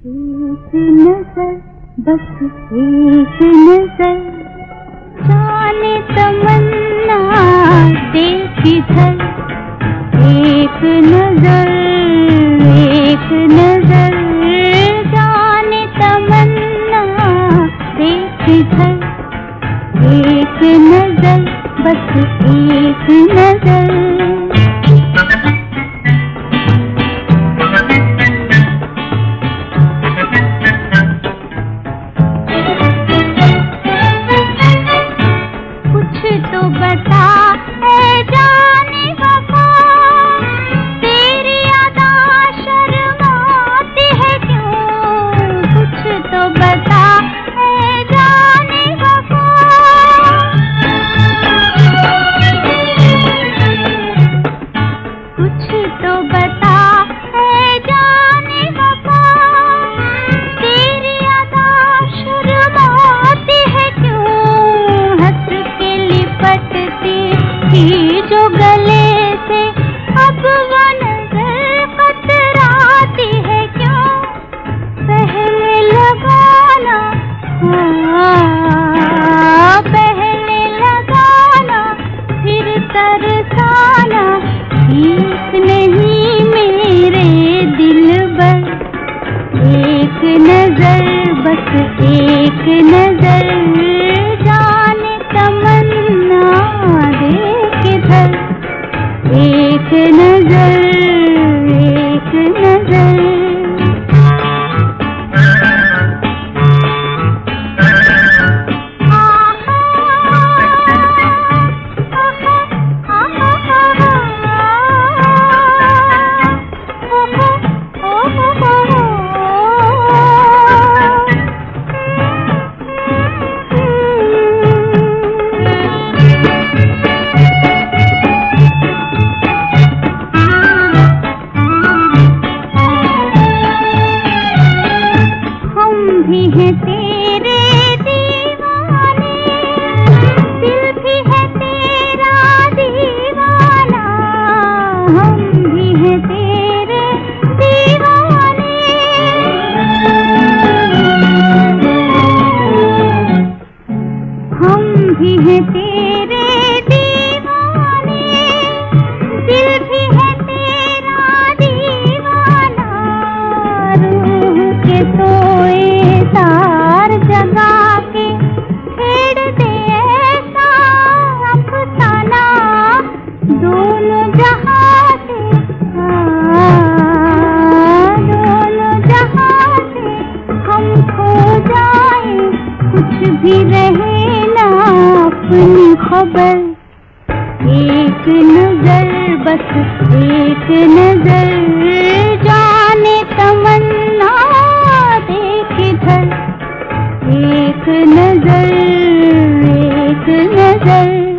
एक नज़र, बस एक नज़र। जाने तमन्ना, देख इधर। एक नज़र एक नज़र। जाने तमन्ना, देख इधर। एक नज़र, बस एक नज़र। एक नज़र है भी रहे अपनी खबर। एक नज़र बस, एक नज़र जाने तमन्ना देख धर एक नज़र एक नज़र।